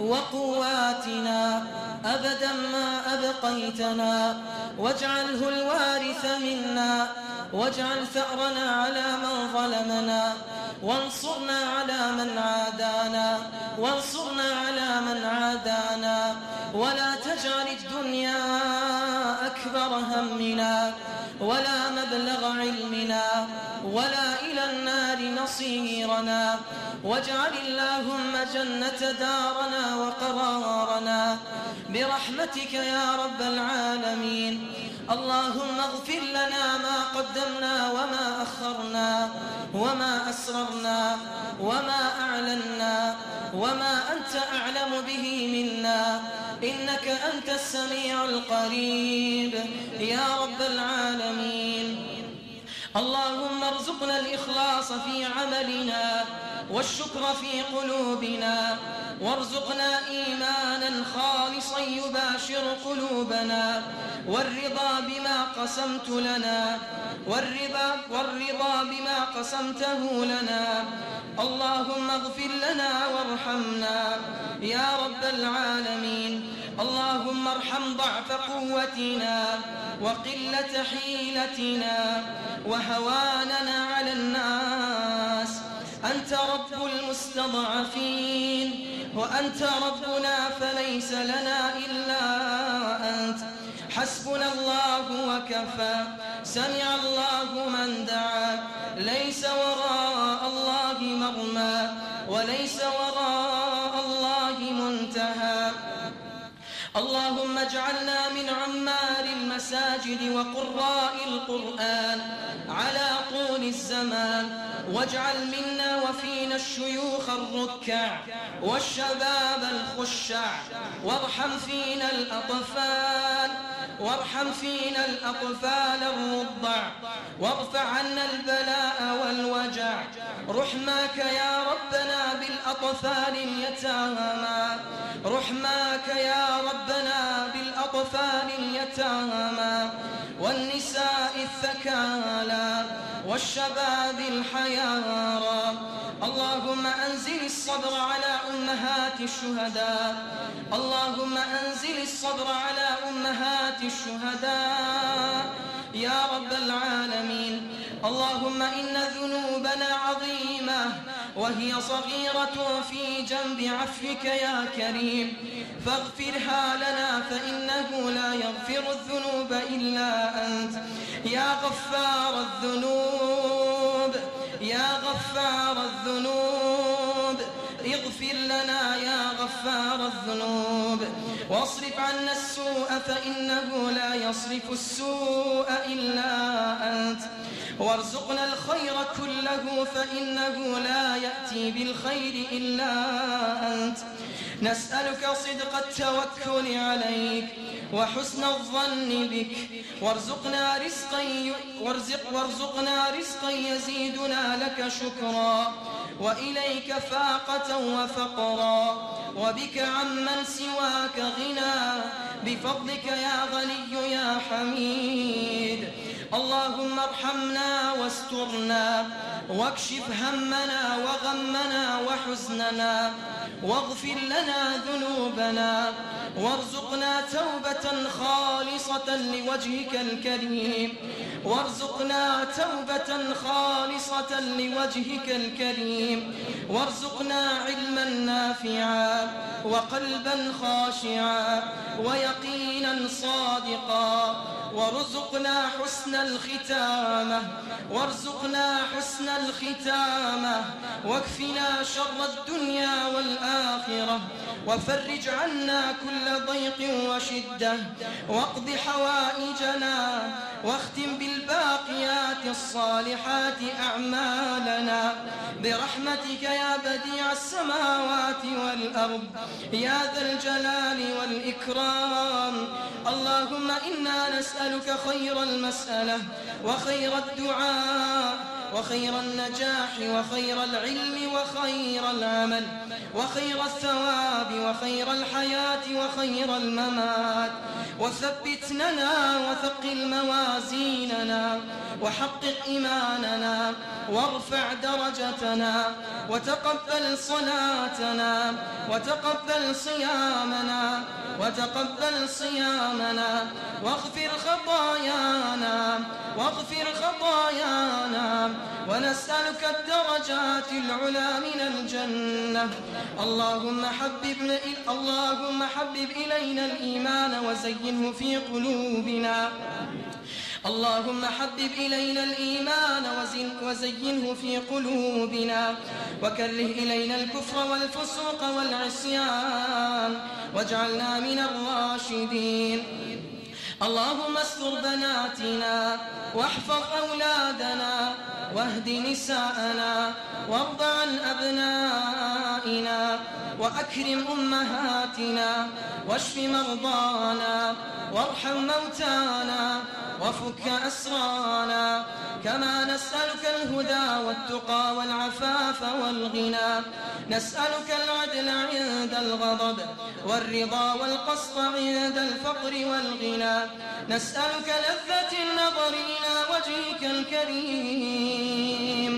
وقواتنا أبدا ما أبقيتنا واجعله الوارث منا واجعل ثأرنا على من ظلمنا وانصرنا على من عادانا وانصرنا على من عادانا ولا تجعل الدنيا أكبر همنا ولا مبلغ علمنا ولا إلى النار نصيرنا واجعل اللهم جنة دارنا وقرارنا برحمتك يا رب العالمين. اللهم اغفر لنا ما قدمنا وما أخرنا وما أسررنا وما أعلنا وما أنت أعلم به منا إنك أنت السميع القريب. يا رب العالمين. اللهم ارزقنا الإخلاص في عملنا. والشكر في قلوبنا. وارزقنا إيمانا خالصا يباشر قلوبنا. والرضا بما قسمت لنا. والرضا, والرضا بما قسمته لنا. اللهم اغفر لنا وارحمنا. يا رب العالمين. اللهم ارحم ضعف قوتنا وقلة حيلتنا. وهواننا على الناس أنت رب المستضعفين وأنت ربنا فليس لنا إلا أنت. حسبنا الله وكفى سمع الله من دعا. ليس وراء الله مرمى وليس وراء الله منتهى. اللهم اجعلنا من عمار المساجد وقراء القرآن على طول الزمان واجعل منا وفينا الشيوخ الركع والشباب الخشع وارحم فينا الأطفال. وارحم فينا الأطفال الرضع وارفع عنا البلاء والوجع. رحماك يا ربنا بالأطفال اليتامى. رحماك يا ربنا بالأطفال اليتامى. والنساء الثكالى والشباب الحيارى. اللهم أنزل الصبر على أمهات الشهداء. اللهم أنزل الصبر على أمهات الشهداء. يا رب العالمين. اللهم إن ذنوبنا عظيمة وهي صغيرة في جنب عفوك يا كريم. فاغفرها لنا فإنه لا يغفر الذنوب إلا أنت. يا غفار الذنوب. يا غفار الذنوب اغفر لنا يا غفار الذنوب. واصرف عنا السوء فإنه لا يصرف السوء إلا أنت. وارزقنا الخير كله فإنه لا يأتي بالخير إلا أنت. نسألك صدق التوكل عليك وحسن الظن بك. وارزقنا رزقا وارزق وارزقنا رزقا يزيدنا لك شكرا. وإليك فاقة وفقرا. وبك عمن سواك غنى. بفضلك يا غني يا حميد. اللهم ارحمنا واسترنا. واكشف همنا وغمنا وحزننا واغفر لنا ذنوبنا وارزقنا توبة خالصة لوجهك الكريم. وارزقنا توبة خالصة لوجهك الكريم. وارزقنا علما نافعا وقلبا خاشعا ويقينا صادقا. وارزقنا حسن الختامة. وارزقنا حسن الختامة. واكفنا شر الدنيا والآخرة. وفرج عنا كل ضيق وشدة. واقض حوائجنا. واختم بالباقيات الصالحات أعمالنا. برحمتك يا بديع السماوات والأرض. يا ذا الجلال والإكرام. اللهم إنا نسألك خير المسألة وخير الدعاء. وخير النجاح وخير العلم وخير العمل وخير الثواب وخير الحياة وخير الممات وثبتنا وثقل موازيننا وحقق إيماننا وارفع درجتنا وتقبل صلاتنا وتقبل صيامنا وتقبل صيامنا واغفر خطايانا واغفر خطايانا ونسألك الدرجات العلى من الجنة. اللهم حبب اللهم حبب إلينا الإيمان وزينه في قلوبنا. اللهم حبب إلينا الإيمان وزينه في قلوبنا. وكره إلينا الكفر والفسوق والعصيان. واجعلنا من الراشدين. اللهم استر بناتنا واحفظ أولادنا واهد نساءنا وارض عن أبنائنا وأكرم أمهاتنا واشف مرضانا وارحم موتانا وفك أسرانا كما نسألك الهدى والتقى والعفاف والغنى. نسألك العدل عند الغضب والرضا والقسط عند الفقر والغنى. نسألك لذة النظر إلى وجهك الكريم.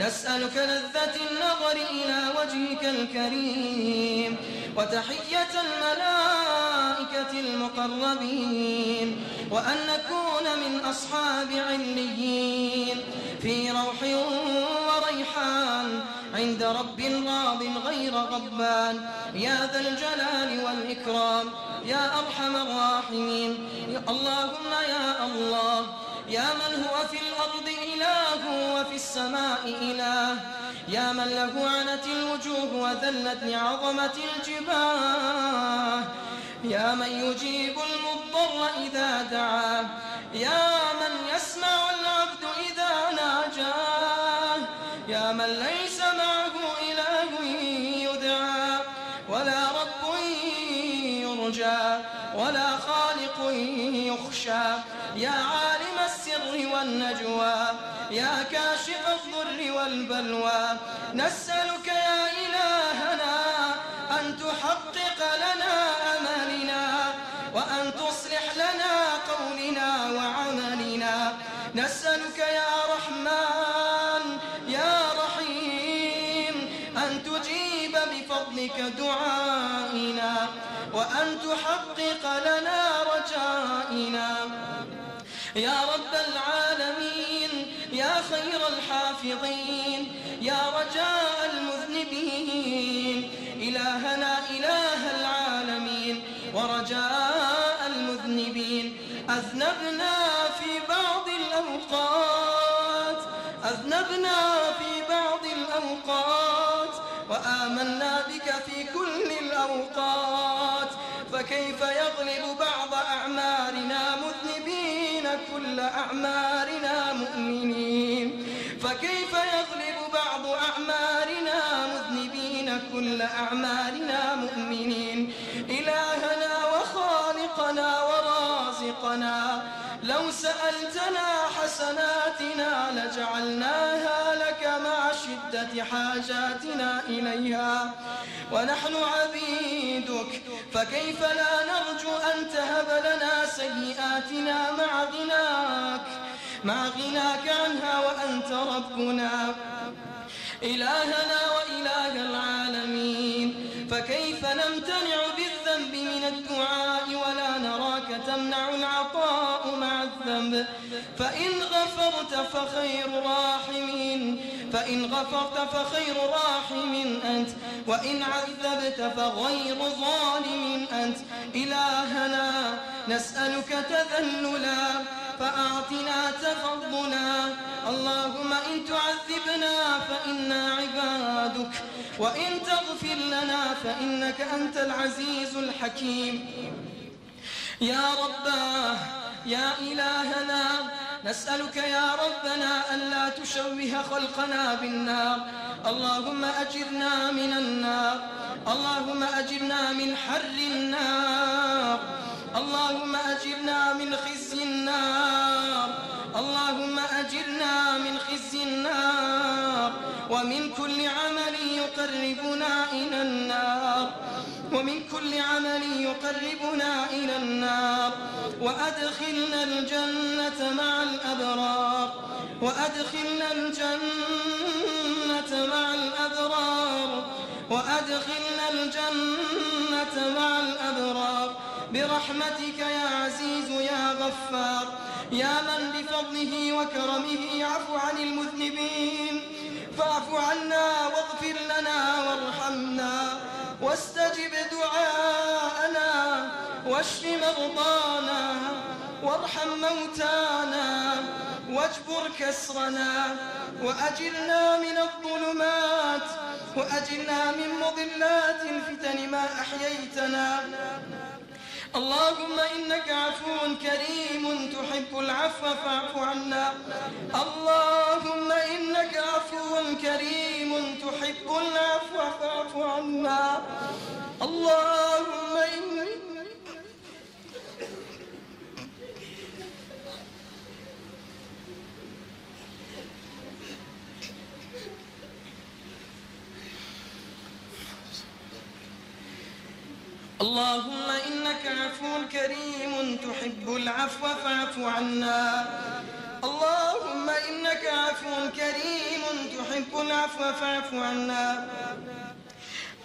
نسألك لذة النظر إلى وجهك الكريم وتحية الملائكة المقربين وأن نكون من أصحاب عليين في روح وريحان عند رب راض غير غضبان. يا ذا الجلال والإكرام يا أرحم الراحمين. اللهم يا الله يا من هو السماء إله. يا من له عنت الوجوه وذلت لعظمة الجباه. يا من يجيب المضطر إذا دعاه. يا من يسمع العبد إذا ناجاه. يا من ليس معه إله يدعى. ولا رب يرجى. ولا خالق يخشى. يا عالم والنجوى يا كاشف الضر والبلوى نسألك يا إلهنا أن تحقق لنا أملنا وأن تصلح لنا قولنا وعملنا. نسألك يا رحمن يا رحيم أن تجيب بفضلك دعائنا وأن تحقق لنا رجائنا. يا رب العالمين خير الحافظين. يا رجاء المذنبين. إلهنا إله العالمين. ورجاء المذنبين. أذنبنا في بعض الأوقات. أذنبنا في بعض الأوقات. وآمنا بك في كل الأوقات. فكيف يغلب بعض أعمارنا مؤمنين؟ فكيف يغلب بعض أعمارنا مذنبين كل أعمارنا مؤمنين؟ إلهنا وخالقنا ورازقنا لو سألتنا حسناتنا لجعلناها لك مع شدة حاجاتنا إليها. ونحن عبيدك فكيف لا نرجو أن تهب لنا سيئاتنا مع غناك؟ مع غناك عنها وأنت ربنا. إلهنا وإله العالمين. فكيف نمتنع بالذنب من الدعاء ولا نراك تمنع العطاء مع الذنب؟ فإن غفرت فخير راحمين. فإن غفرت فخير راحم أنت. وإن عذبت فغير ظالم أنت. إلهنا نسألك تذللا. فأعطنا تفضلا. اللهم إن تعذبنا فإنا عبادك وإن تغفر لنا فإنك أنت العزيز الحكيم. يا رباه يا إلهنا نسألك يا ربنا ألا تشوه خلقنا بالنار. اللهم أجرنا من النار اللهم أجرنا من حر النار. اللهم أجرنا من خزي النار. اللهم أجرنا من خزي النار. ومن كل عمل يقربنا إلى النار. ومن كل عمل يقربنا إلى النار. وأدخلنا الجنة مع الأبرار. وأدخلنا الجنة مع الأبرار. وأدخلنا الجنة مع الأبرار. برحمتك يا عزيز يا غفار. يا من بفضله وكرمه يعفو عن المذنبين. فاعف عنا واغفر لنا وارحمنا. واستجب دعاءنا واشف مرضانا وارحم موتانا واجبر كسرنا. وأجرنا من الظلمات وأجرنا من مضلات الفتن ما أحييتنا. اللهم إنك عفو كريم تحب العفو فاعف عنا. اللهم إنك عفو كريم تحب العفو فاعف عنا. اللهم إنك اللهم إنك عفو كريم تحب العفو فاعف عنا. اللهم إنك عفو كريم تحب العفو فاعف عنا.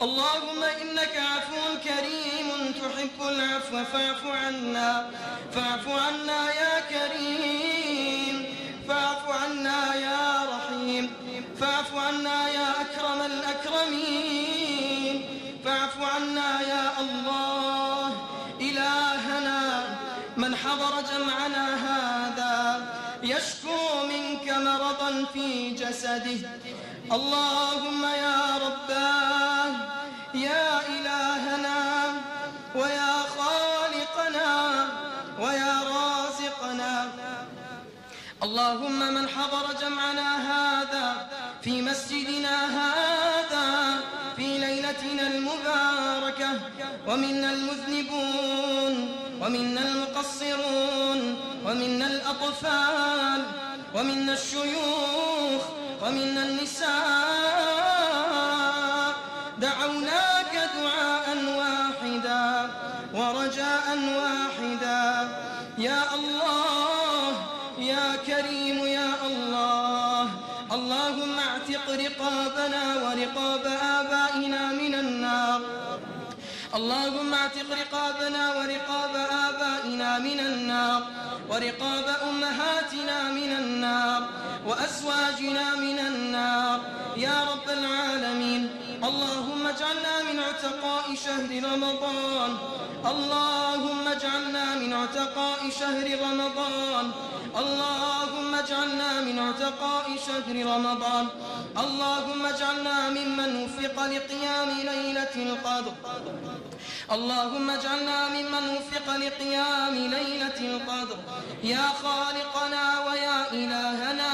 اللهم إنك عفو كريم تحب العفو فاعف عنا. فاعف عنا يا كريم. فاعف عنا يا رحيم. فاعف عنا في جسده اللهم يا رباه يا إلهنا ويا خالقنا ويا رازقنا. اللهم من حضر جمعنا هذا في مسجدنا هذا في ليلتنا المباركة. ومنا المذنبون ومنا المقصرون ومنا الأطفال. ومنا الشيوخ ومنا النساء دعوناك دعاء واحدا ورجاء واحدا. يا الله يا كريم يا الله. اللهم اعتق رقابنا ورقاب آبائنا من النار. اللهم اعتق رقابنا ورقاب آبائنا من النار ورقاب أمهاتنا من النار وأزواجنا من النار. يا رب العالمين. اللهم اجعلنا من عتقاء شهر رمضان. اللهم اجعلنا من عتقاء شهر رمضان. اللهم اجعلنا من عتقاء شهر رمضان. اللهم اجعلنا ممن وفق لقيام ليلة القدر. اللهم اجعلنا ممن وفق لقيام ليلة القدر. يا خالقنا ويا إلهنا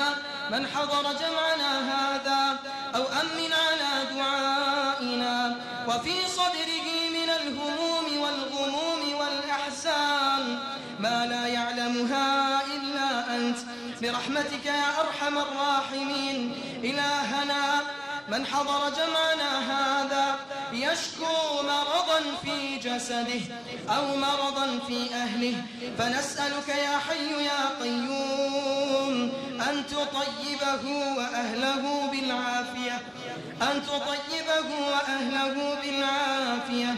من حضر جمعنا هذا أو أمن وفي صدره من الهموم والغموم والأحزان. ما لا يعلمها إلا أنت. برحمتك يا أرحم الراحمين. إلهنا من حضر جمعنا هذا. يشكو مرضا في جسده أو مرضا في أهله. فنسألك يا حي يا قيوم أن تطيبه وأهله بالعافية. أن تطيبه وأهله بالعافية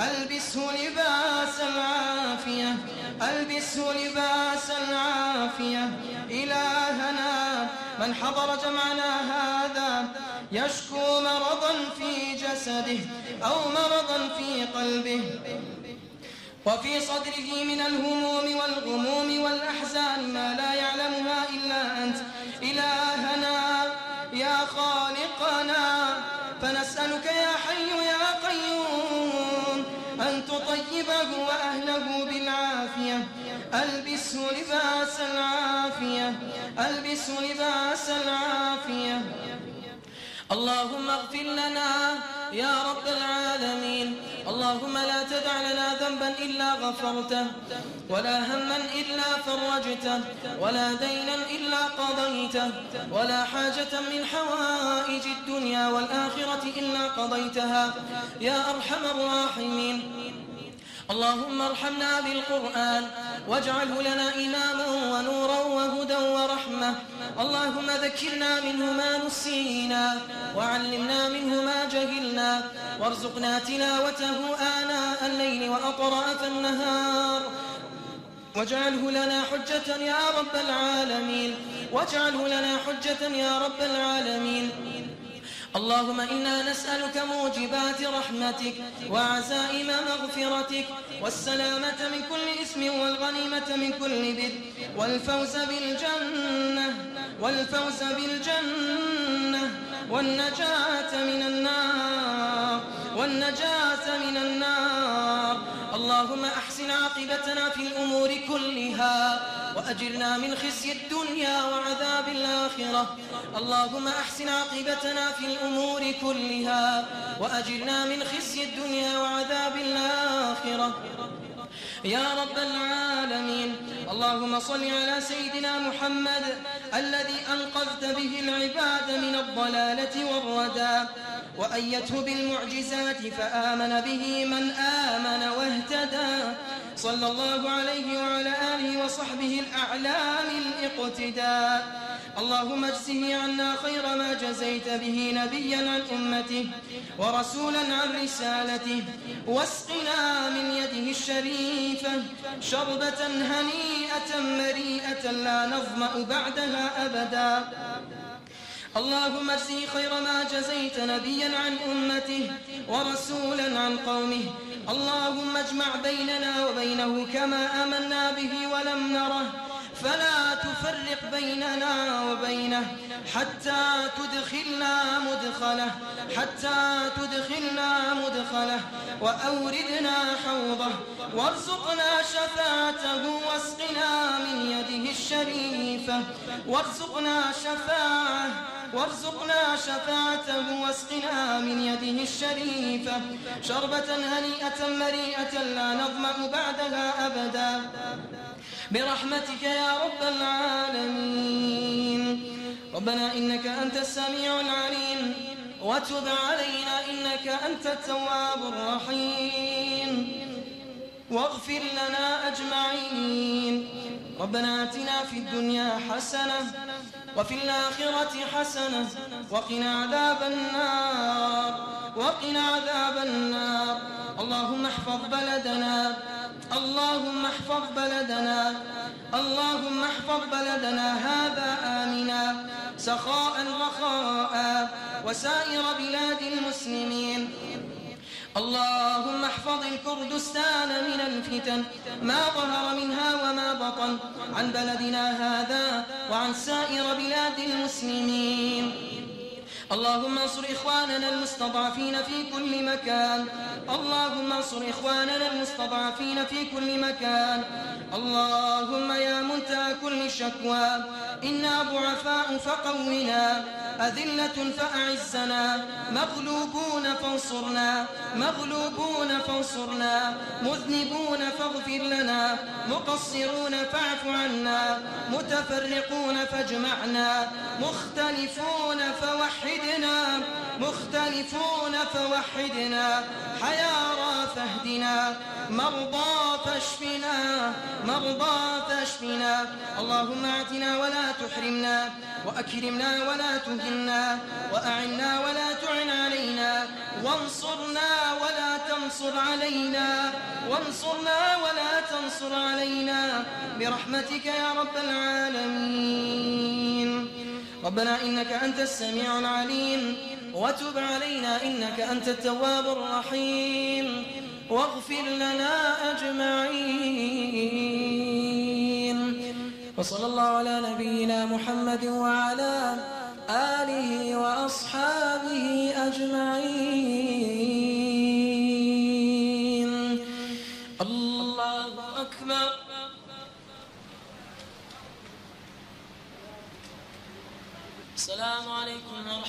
ألبسه لباس العافية. ألبسه لباس العافية. إلهنا من حضر جمعنا هذا يشكو مرضا في جسده أو مرضا في قلبه. وفي صدره من الهموم والغموم والأحزان ما لا يعلمها إلا أنت. إلهنا يا خالقنا فنسألك يا أن تطيبه وأهله بالعافية. ألبسه لباس العافية. ألبسه لباس العافية. اللهم اغفر لنا يا رب العالمين. اللهم لا تدع لنا ذنبا إلا غفرته ولا هما إلا فرجته ولا دينا إلا قضيته ولا حاجة من حوائج الدنيا والآخرة إلا قضيتها. يا أرحم الراحمين. اللهم ارحمنا بالقرآن واجعله لنا إماما ونورا وهدى ورحمة. اللهم ذكرنا منه ما نسينا وعلمنا منه ما جهلنا. وارزقنا تلاوته آناء الليل وأطراف النهار. واجعله لنا حجة يا رب العالمين. واجعله لنا حجة يا رب العالمين. اللهم إنا نسألك موجبات رحمتك وعزائم مغفرتك والسلامة من كل إثم والغنيمة من كل بر والفوز بالجنة والفوز بالجنة والنجاة من النار والنجاة من النار اللهم أحسن عاقبتنا في الأمور كلها وأجرنا من خزي الدنيا وعذاب الآخرة. اللهم أحسن عاقبتنا في الأمور كلها وأجرنا من خزي الدنيا وعذاب الآخرة. يا رب العالمين اللهم صل على سيدنا محمد الذي أنقذت به العباد من الضلالة والردى. وأيته بالمعجزات فآمن به من آمن واهتدى. صلى الله عليه وعلى آله وصحبه الأعلام الاقتداء اللهم اجزه عنا خير ما جزيت به نبيا عن أمته ورسولا عن رسالته. واسقنا من يده الشريفة شربة هنيئة مريئة لا نظمأ بعدها أبدا. اللهم اجزه خير ما جزيت نبيا عن أمته ورسولا عن قومه. اللهم اجمع بيننا وبينه كما آمنا به ولم نره. فلا تفرق بيننا وبينه حتى تدخلنا مدخله حتى تدخلنا مدخله. وأوردنا حوضه وارزقنا شفاعته واسقنا من يده الشريفة. وارزقنا شفاعه وارزقنا شفاعته واسقنا من يده الشريفة. شربة هنيئة مريئة لا نظمأ بعدها أبدا. برحمتك يا رب العالمين. ربنا إنك أنت السميع العليم. وتب علينا إنك أنت التواب الرحيم. واغفر لنا أجمعين. ربنا آتنا في الدنيا حسنة وفي الآخرة حسنة وقنا عذاب النار. وقنا عذاب النار. اللهم احفظ بلدنا. اللهم احفظ بلدنا. اللهم احفظ بلدنا هذا آمنا. سخاء رخاء وسائر بلاد المسلمين. اللهم احفظ الكردستان من الفتن ما ظهر منها وما بطن عن بلدنا هذا وعن سائر بلاد المسلمين. اللهم انصر إخواننا المستضعفين في كل مكان. اللهم انصر إخواننا المستضعفين في كل مكان. اللهم يا منتهى كل شكوى. إنا ضعفاء فقونا. أذلة فأعزنا. مغلوبون فانصرنا. مغلوبون فانصرنا. مذنبون فاغفر لنا. مقصرون فاعف عنا. متفرقون فاجمعنا. مختلفون فوحدنا. مختلفون فوحدنا. حيارى فاهدنا مرضى فاشفنا مرضى فاشفنا. اللهم اعتنا ولا تحرمنا وأكرمنا ولا تهنا وأعنا ولا تعن علينا. وانصرنا ولا تنصر علينا. وانصرنا ولا تنصر علينا. برحمتك يا رب العالمين. ربنا إنك أنت السميع العليم وتب علينا إنك أنت التواب الرحيم واغفر لنا أجمعين. وصلى الله على نبينا محمد وعلى آله وأصحابه أجمعين.